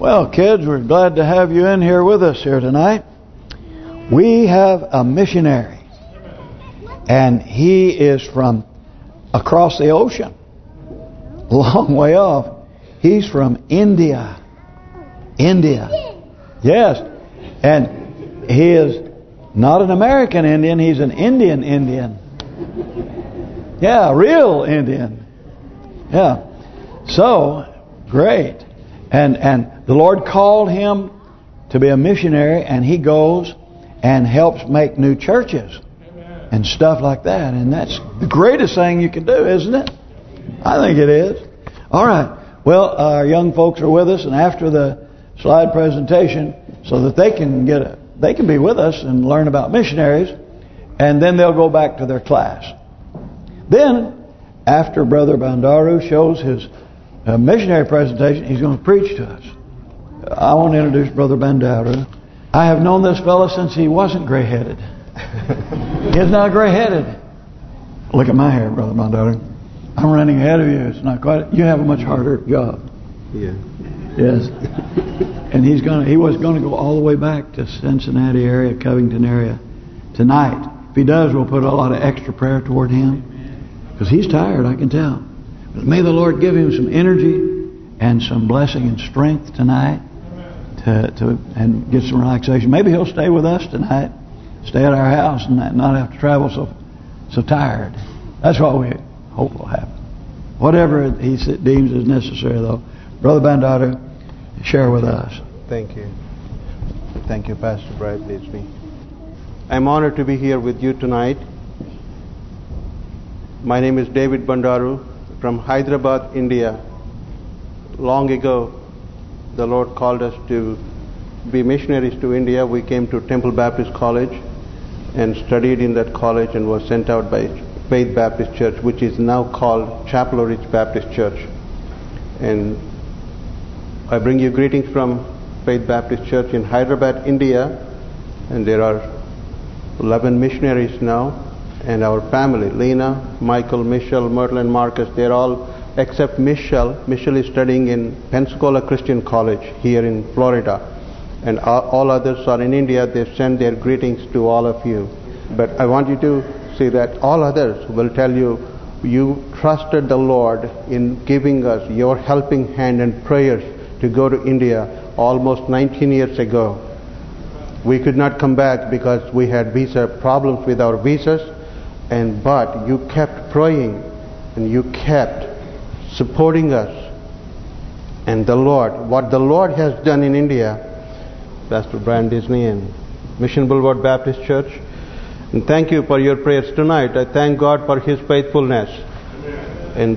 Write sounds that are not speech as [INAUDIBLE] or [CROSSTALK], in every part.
Well, kids, we're glad to have you in here with us here tonight. We have a missionary. And he is from across the ocean. Long way off. He's from India. India. Yes. And he is not an American Indian, he's an Indian Indian. Yeah, real Indian. Yeah. So, great. And and the Lord called him to be a missionary and he goes and helps make new churches and stuff like that. And that's the greatest thing you can do, isn't it? I think it is. All right. Well, our young folks are with us, and after the slide presentation, so that they can get a, they can be with us and learn about missionaries, and then they'll go back to their class. Then, after Brother Bandaru shows his uh, missionary presentation, he's going to preach to us. I want to introduce Brother Bandaru. I have known this fellow since he wasn't gray-headed. [LAUGHS] He's not gray-headed. Look at my hair, Brother Bandaru. I'm running ahead of you. It's not quite. You have a much harder job. Yeah. Yes. and he's gonna. He was going to go all the way back to Cincinnati area, Covington area, tonight. If he does, we'll put a lot of extra prayer toward him because he's tired. I can tell. May the Lord give him some energy and some blessing and strength tonight to to and get some relaxation. Maybe he'll stay with us tonight, stay at our house, and not have to travel so so tired. That's what we hope will happen. Whatever he deems is necessary, though. Brother Bandaru, share with us. Thank you. Thank you, Pastor Brian me. I'm honored to be here with you tonight. My name is David Bandaru from Hyderabad, India. Long ago, the Lord called us to be missionaries to India. We came to Temple Baptist College and studied in that college and was sent out by Faith Baptist Church, which is now called Chapel Ridge Baptist Church. And I bring you greetings from Faith Baptist Church in Hyderabad, India. And there are 11 missionaries now. And our family, Lena, Michael, Michelle, Myrtle, and Marcus, they're all, except Michelle. Michelle is studying in Pensacola Christian College here in Florida. And all others are in India. They send their greetings to all of you. But I want you to see that all others will tell you you trusted the Lord in giving us your helping hand and prayers to go to India almost 19 years ago. We could not come back because we had visa problems with our visas and but you kept praying and you kept supporting us and the Lord what the Lord has done in India Pastor Brian Disney and Mission Boulevard Baptist Church and thank you for your prayers tonight. I thank God for His faithfulness. And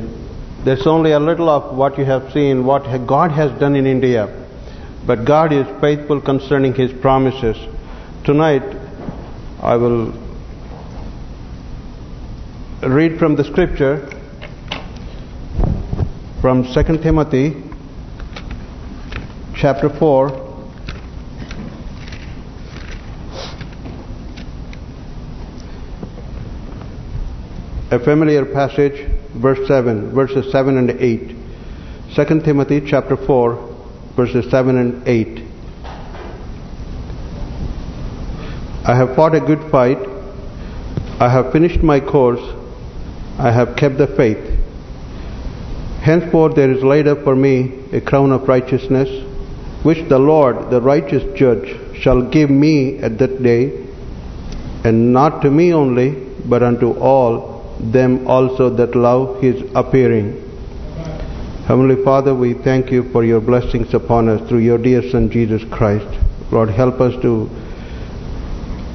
there's only a little of what you have seen, what God has done in India. But God is faithful concerning His promises. Tonight, I will read from the scripture from 2 Timothy chapter 4 a familiar passage, verse 7, verses 7 and 8. 2 Timothy chapter 4, verses 7 and 8. I have fought a good fight. I have finished my course. I have kept the faith. Henceforth there is laid up for me a crown of righteousness, which the Lord, the righteous judge, shall give me at that day, and not to me only, but unto all them also that love his appearing. Heavenly Father, we thank you for your blessings upon us through your dear Son Jesus Christ. Lord, help us to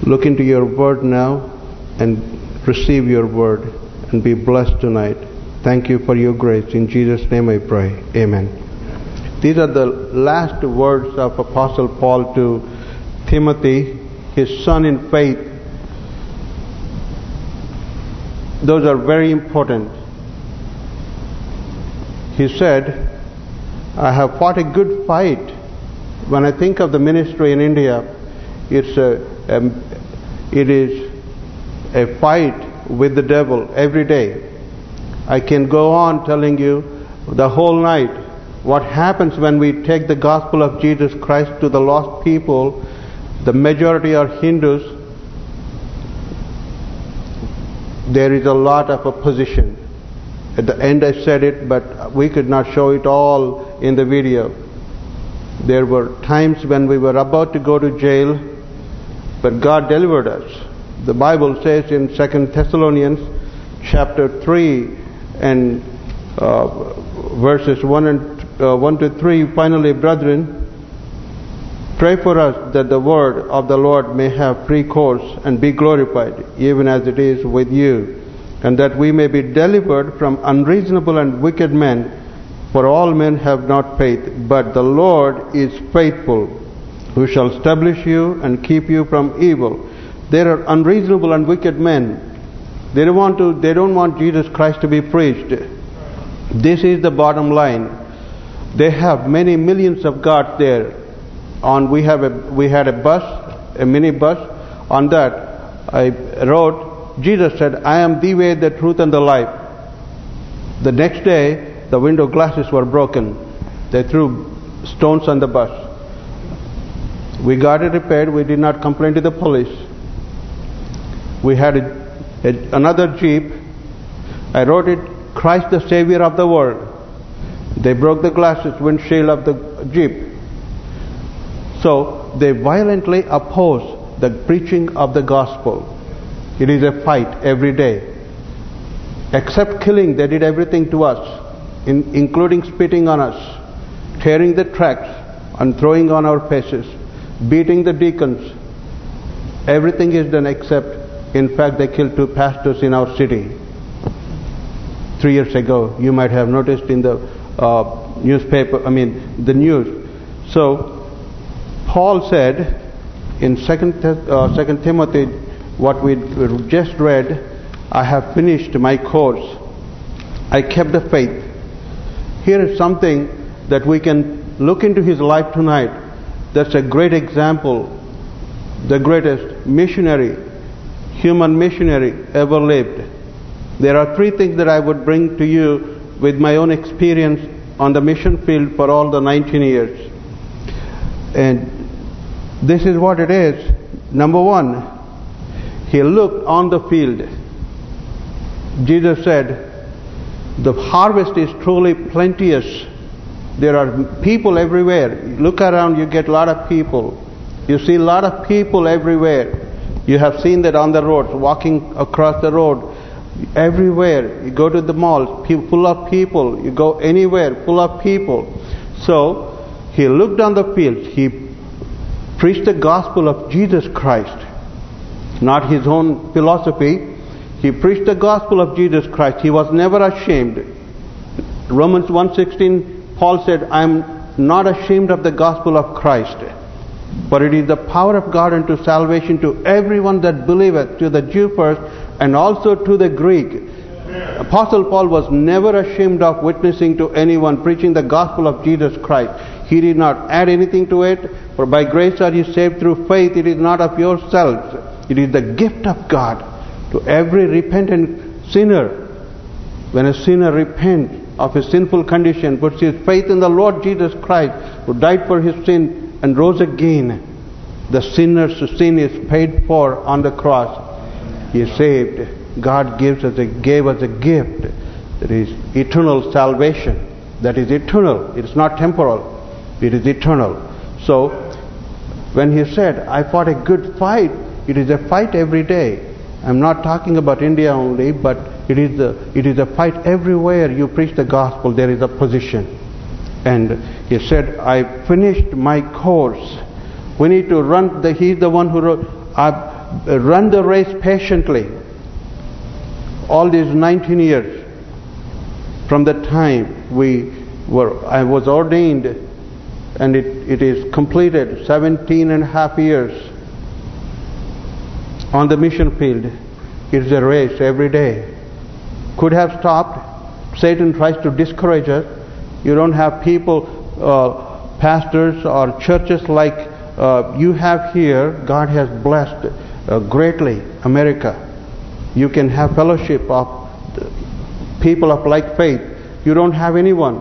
look into your word now and receive your word and be blessed tonight. Thank you for your grace. In Jesus' name I pray. Amen. These are the last words of Apostle Paul to Timothy, his son in faith, those are very important. He said, I have fought a good fight. When I think of the ministry in India, it's a, a it is a fight with the devil every day. I can go on telling you the whole night what happens when we take the gospel of Jesus Christ to the lost people, the majority are Hindus, there is a lot of opposition. At the end I said it, but we could not show it all in the video. There were times when we were about to go to jail, but God delivered us. The Bible says in Second Thessalonians chapter 3 and uh, verses 1 and uh, 1 to 3, finally, brethren, Pray for us that the word of the Lord may have free course and be glorified, even as it is with you, and that we may be delivered from unreasonable and wicked men, for all men have not faith, but the Lord is faithful, who shall establish you and keep you from evil. There are unreasonable and wicked men. They don't want to. They don't want Jesus Christ to be preached. This is the bottom line. They have many millions of gods there. On we have a we had a bus, a mini bus. On that, I wrote. Jesus said, "I am the way, the truth, and the life." The next day, the window glasses were broken. They threw stones on the bus. We got it repaired. We did not complain to the police. We had a, a, another jeep. I wrote it, Christ the Savior of the world. They broke the glasses, windshield of the jeep. So they violently oppose the preaching of the gospel. It is a fight every day. Except killing, they did everything to us, in, including spitting on us, tearing the tracks and throwing on our faces, beating the deacons. Everything is done except, in fact, they killed two pastors in our city. Three years ago, you might have noticed in the uh, newspaper, I mean, the news. So, Paul said in Second uh, Second Timothy, what we just read, I have finished my course. I kept the faith. Here is something that we can look into his life tonight. That's a great example, the greatest missionary, human missionary ever lived. There are three things that I would bring to you with my own experience on the mission field for all the 19 years. And this is what it is. Number one, he looked on the field. Jesus said, the harvest is truly plenteous. There are people everywhere. Look around, you get a lot of people. You see a lot of people everywhere. You have seen that on the road, walking across the road. Everywhere. You go to the mall, full of people. You go anywhere, full of people. So, he looked on the field. He preached the gospel of Jesus Christ. Not his own philosophy. He preached the gospel of Jesus Christ. He was never ashamed. Romans 1.16, Paul said, I am not ashamed of the gospel of Christ. For it is the power of God unto salvation to everyone that believeth, to the Jew first, and also to the Greek. Apostle Paul was never ashamed of witnessing to anyone, preaching the gospel of Jesus Christ. He did not add anything to it, for by grace are you saved through faith. It is not of yourselves. It is the gift of God to every repentant sinner. When a sinner repents of his sinful condition, puts his faith in the Lord Jesus Christ, who died for his sin and rose again, the sinner's sin is paid for on the cross. He is saved. God gives us a, gave us a gift that is eternal salvation. That is eternal. It is not temporal. It is eternal. So, when he said, I fought a good fight, it is a fight every day. I'm not talking about India only, but it is a, it is a fight everywhere you preach the gospel, there is a position. And he said, I finished my course. We need to run, the, he's the one who wrote, I run the race patiently. All these 19 years, from the time we were, I was ordained and it, it is completed 17 and a half years on the mission field. It is a race every day. Could have stopped. Satan tries to discourage us. You don't have people, uh, pastors or churches like uh, you have here. God has blessed uh, greatly America. You can have fellowship of people of like faith. You don't have anyone.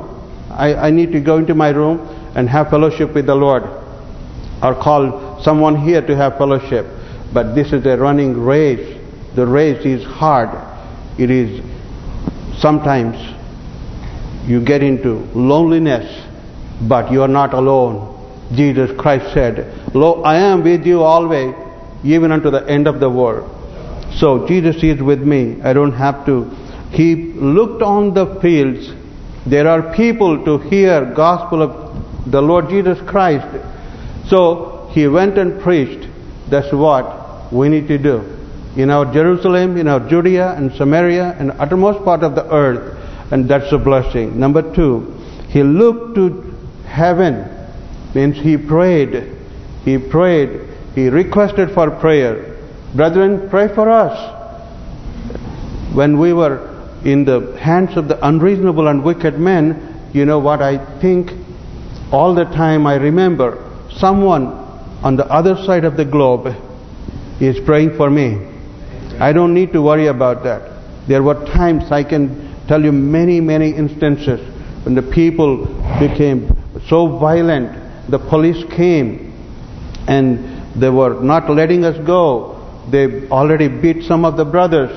I, I need to go into my room and have fellowship with the Lord or call someone here to have fellowship. But this is a running race. The race is hard. It is sometimes you get into loneliness, but you are not alone. Jesus Christ said, Lo, I am with you always, even unto the end of the world. So Jesus is with me. I don't have to. He looked on the fields. There are people to hear gospel of the Lord Jesus Christ. So he went and preached. That's what we need to do. In our Jerusalem, in our Judea and Samaria and uttermost part of the earth. And that's a blessing. Number two, he looked to heaven. Means he prayed. He prayed. He requested for prayer. Brethren, pray for us. When we were in the hands of the unreasonable and wicked men, you know what I think? All the time I remember someone on the other side of the globe is praying for me. I don't need to worry about that. There were times I can tell you many, many instances when the people became so violent, the police came and they were not letting us go. They already beat some of the brothers.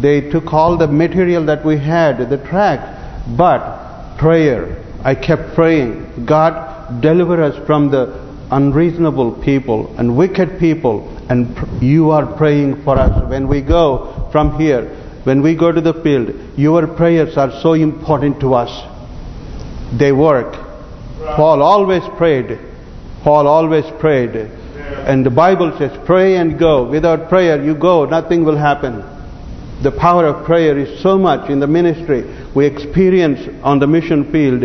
They took all the material that we had, the track. But prayer, I kept praying. God, deliver us from the unreasonable people and wicked people. And you are praying for us. When we go from here, when we go to the field, your prayers are so important to us. They work. Paul always prayed. Paul always prayed. And the Bible says, pray and go. Without prayer, you go, nothing will happen. The power of prayer is so much in the ministry. We experience on the mission field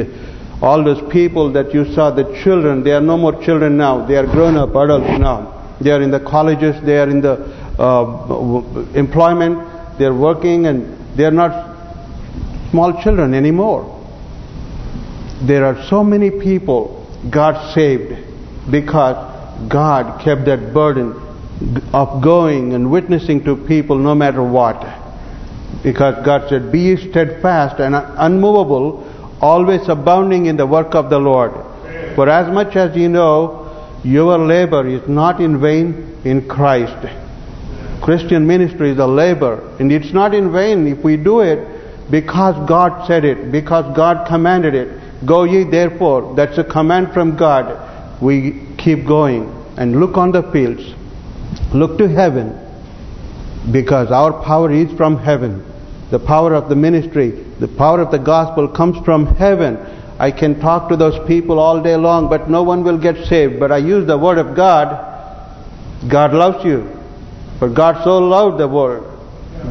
all those people that you saw, the children, they are no more children now. They are grown-up adults now. They are in the colleges, they are in the uh, employment, they are working and they are not small children anymore. There are so many people God saved because God kept that burden of going and witnessing to people no matter what. Because God said, be steadfast and unmovable, always abounding in the work of the Lord. For as much as you know, your labor is not in vain in Christ. Christian ministry is a labor. And it's not in vain if we do it because God said it, because God commanded it. Go ye therefore, that's a command from God. We keep going and look on the fields. Look to heaven because our power is from heaven. The power of the ministry, the power of the gospel comes from heaven. I can talk to those people all day long, but no one will get saved. But I use the word of God. God loves you. For God so loved the world.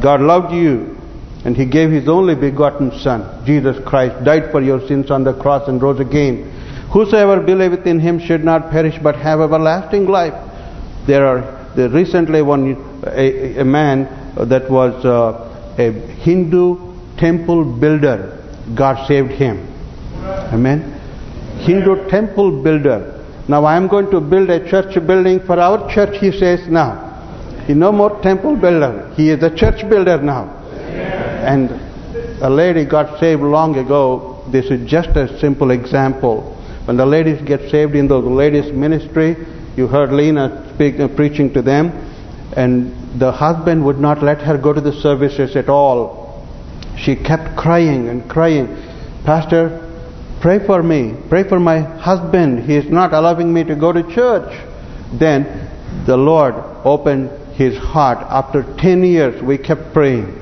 God loved you. And He gave His only begotten Son, Jesus Christ, died for your sins on the cross and rose again. Whosoever believeth in Him should not perish but have everlasting life. There are recently one a, a man that was uh, a Hindu temple builder. God saved him. Amen. Hindu temple builder. Now I am going to build a church building for our church. He says now. He no more temple builder. He is a church builder now. And a lady got saved long ago. This is just a simple example. When the ladies get saved in the ladies ministry, you heard Lena speak, uh, preaching to them, and the husband would not let her go to the services at all. She kept crying and crying, Pastor, pray for me, pray for my husband. He is not allowing me to go to church. Then the Lord opened his heart. After 10 years, we kept praying.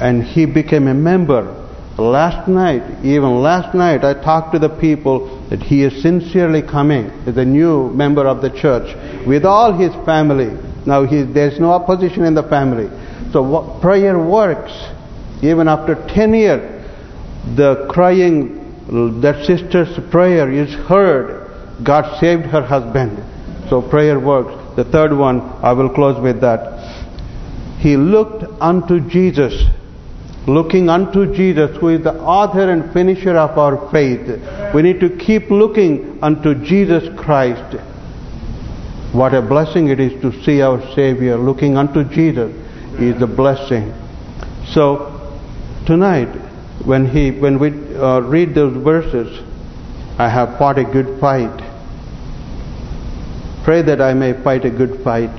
And he became a member Last night, even last night, I talked to the people that he is sincerely coming as a new member of the church with all his family. Now he, there's no opposition in the family. So prayer works. Even after 10 years, the crying, that sister's prayer is heard. God saved her husband. So prayer works. The third one, I will close with that. He looked unto Jesus looking unto Jesus who is the author and finisher of our faith. We need to keep looking unto Jesus Christ. What a blessing it is to see our Savior looking unto Jesus is a blessing. So tonight when he when we uh, read those verses, I have fought a good fight. Pray that I may fight a good fight.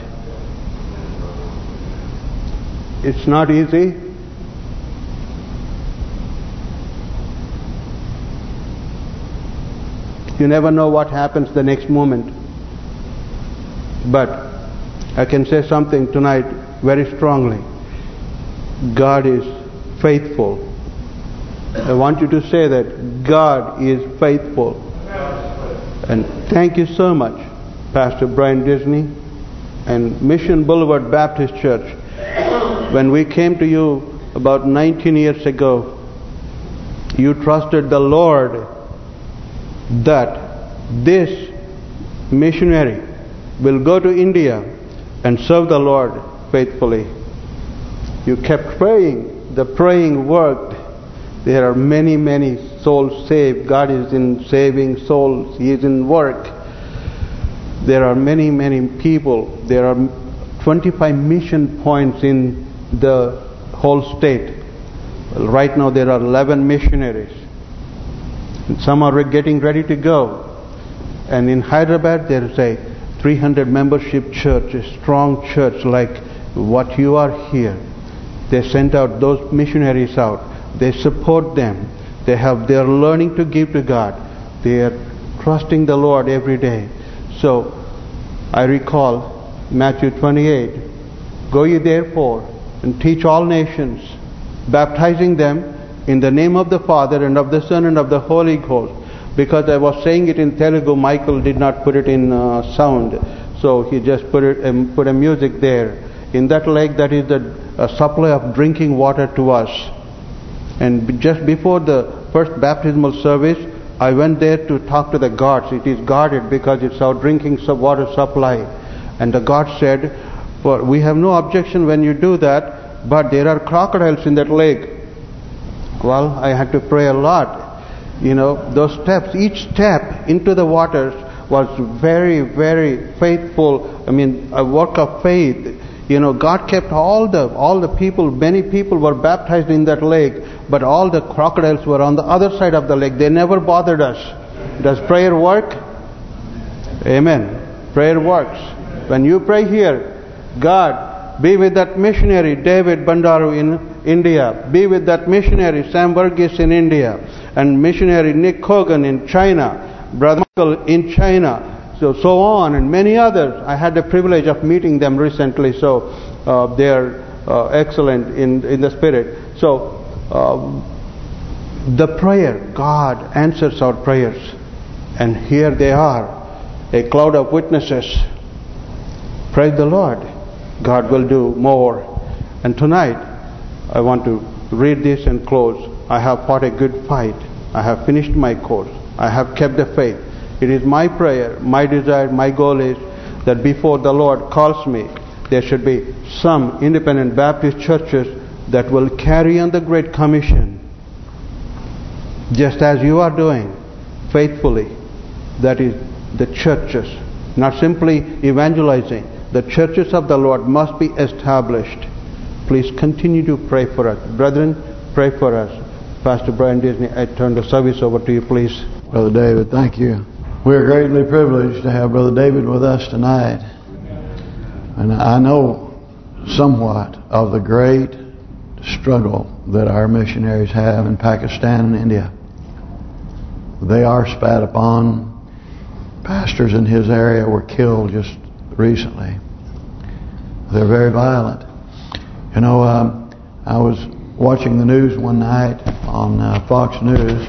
It's not easy. You never know what happens the next moment. But I can say something tonight very strongly. God is faithful. I want you to say that God is faithful. And thank you so much, Pastor Brian Disney and Mission Boulevard Baptist Church. When we came to you about 19 years ago, you trusted the Lord that this missionary will go to India and serve the Lord faithfully. You kept praying. The praying worked. There are many, many souls saved. God is in saving souls. He is in work. There are many, many people. There are 25 mission points in the whole state. Well, right now there are 11 missionaries. And some are getting ready to go. And in Hyderabad there is a 300 membership church, a strong church like what you are here. They sent out those missionaries out. They support them. They have they are learning to give to God. They are trusting the Lord every day. So I recall Matthew 28. Go ye therefore and teach all nations, baptizing them in the name of the Father and of the Son and of the Holy Ghost. Because I was saying it in Telugu, Michael did not put it in uh, sound, so he just put it um, put a music there. In that lake, that is the supply of drinking water to us. And just before the first baptismal service, I went there to talk to the guards. It is guarded because it's our drinking water supply. And the guard said, "For we have no objection when you do that, but there are crocodiles in that lake." Well, I had to pray a lot. You know, those steps, each step into the waters was very, very faithful. I mean, a work of faith. You know, God kept all the all the people, many people were baptized in that lake, but all the crocodiles were on the other side of the lake. They never bothered us. Does prayer work? Amen. Prayer works. When you pray here, God, be with that missionary David Bandaru in India. Be with that missionary Sam Burgess in India. And missionary Nick Cogan in China. Brother Michael in China. So so on and many others. I had the privilege of meeting them recently. So uh, they are uh, excellent in in the spirit. So uh, the prayer, God answers our prayers. And here they are, a cloud of witnesses. Praise the Lord. God will do more. And tonight, I want to read this and close. I have fought a good fight. I have finished my course. I have kept the faith. It is my prayer, my desire, my goal is that before the Lord calls me, there should be some independent Baptist churches that will carry on the Great Commission. Just as you are doing faithfully. That is the churches. Not simply evangelizing. The churches of the Lord must be established. Please continue to pray for us. Brethren, pray for us. Pastor Brian Disney, I turn the service over to you, please. Brother David, thank you. We're greatly privileged to have Brother David with us tonight. And I know somewhat of the great struggle that our missionaries have in Pakistan and India. They are spat upon. Pastors in his area were killed just recently. They're very violent. You know, um, I was watching the news one night on uh, Fox News,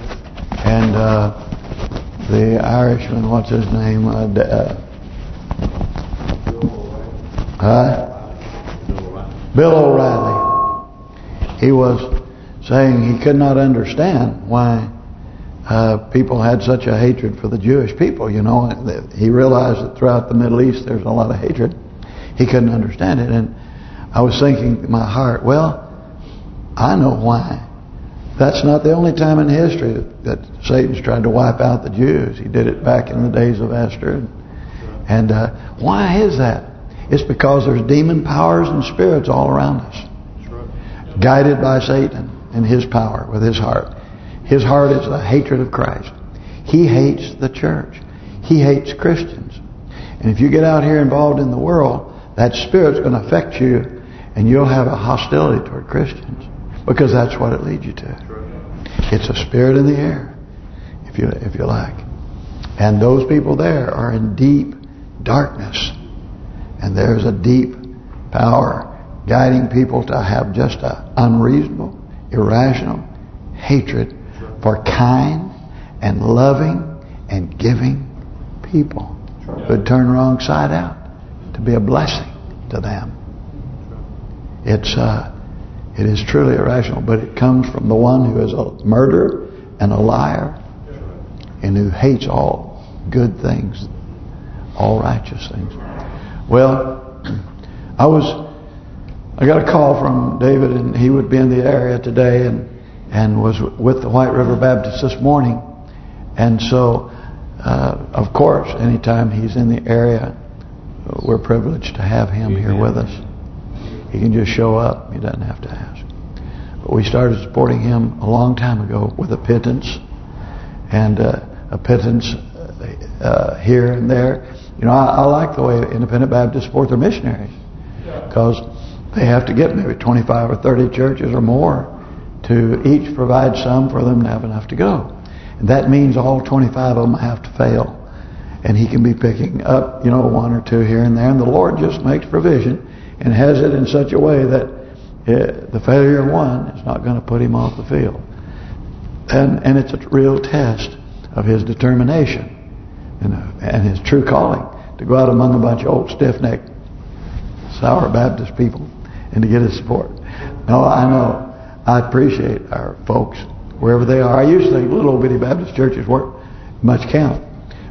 and uh, the Irishman, what's his name? Uh, uh, Bill O'Reilly. He was saying he could not understand why uh, people had such a hatred for the Jewish people. You know, he realized that throughout the Middle East there's a lot of hatred. He couldn't understand it, and I was thinking in my heart, well, I know why. That's not the only time in history that, Satan's tried to wipe out the Jews. He did it back in the days of Esther. And uh, why is that? It's because there's demon powers and spirits all around us. Guided by Satan. in His power with His heart. His heart is the hatred of Christ. He hates the church. He hates Christians. And if you get out here involved in the world, that spirit's going to affect you and you'll have a hostility toward Christians because that's what it leads you to. It's a spirit in the air, if you if you like. And those people there are in deep darkness. And there's a deep power guiding people to have just a unreasonable, irrational hatred for kind and loving and giving people who turn wrong side out to be a blessing to them. It's uh, it is truly irrational, but it comes from the one who is a murderer and a liar and who hates all good things, all righteous things. Well, I was I got a call from David and he would be in the area today and and was with the White River Baptist this morning. And so, uh, of course, anytime he's in the area, we're privileged to have him here with us. He can just show up. He doesn't have to ask. But we started supporting him a long time ago with a pittance. And uh, a pittance uh, here and there. You know, I, I, like the way Independent Baptists support their missionaries. Because they have to get maybe 25 or 30 churches or more to each provide some for them to have enough to go. And that means all 25 of them have to fail. And he can be picking up, you know, one or two here and there. And the Lord just makes provision and has it in such a way that it, the failure of one is not going to put him off the field. And and it's a real test of his determination and, and his true calling to go out among a bunch of old stiff-necked, sour Baptist people and to get his support. No, I know. I appreciate our folks wherever they are. I used to think little bitty Baptist churches weren't much count.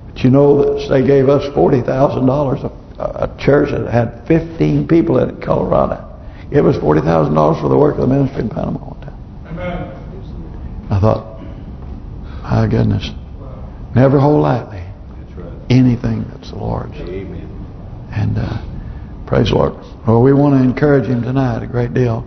But you know that they gave us $40,000 a church that had 15 people in it, Colorado. It was $40,000 for the work of the ministry in Panama one time. Amen. I thought, my goodness, never hold lightly anything that's the Lord's. Amen. And uh, praise the Lord. Well, we want to encourage him tonight a great deal.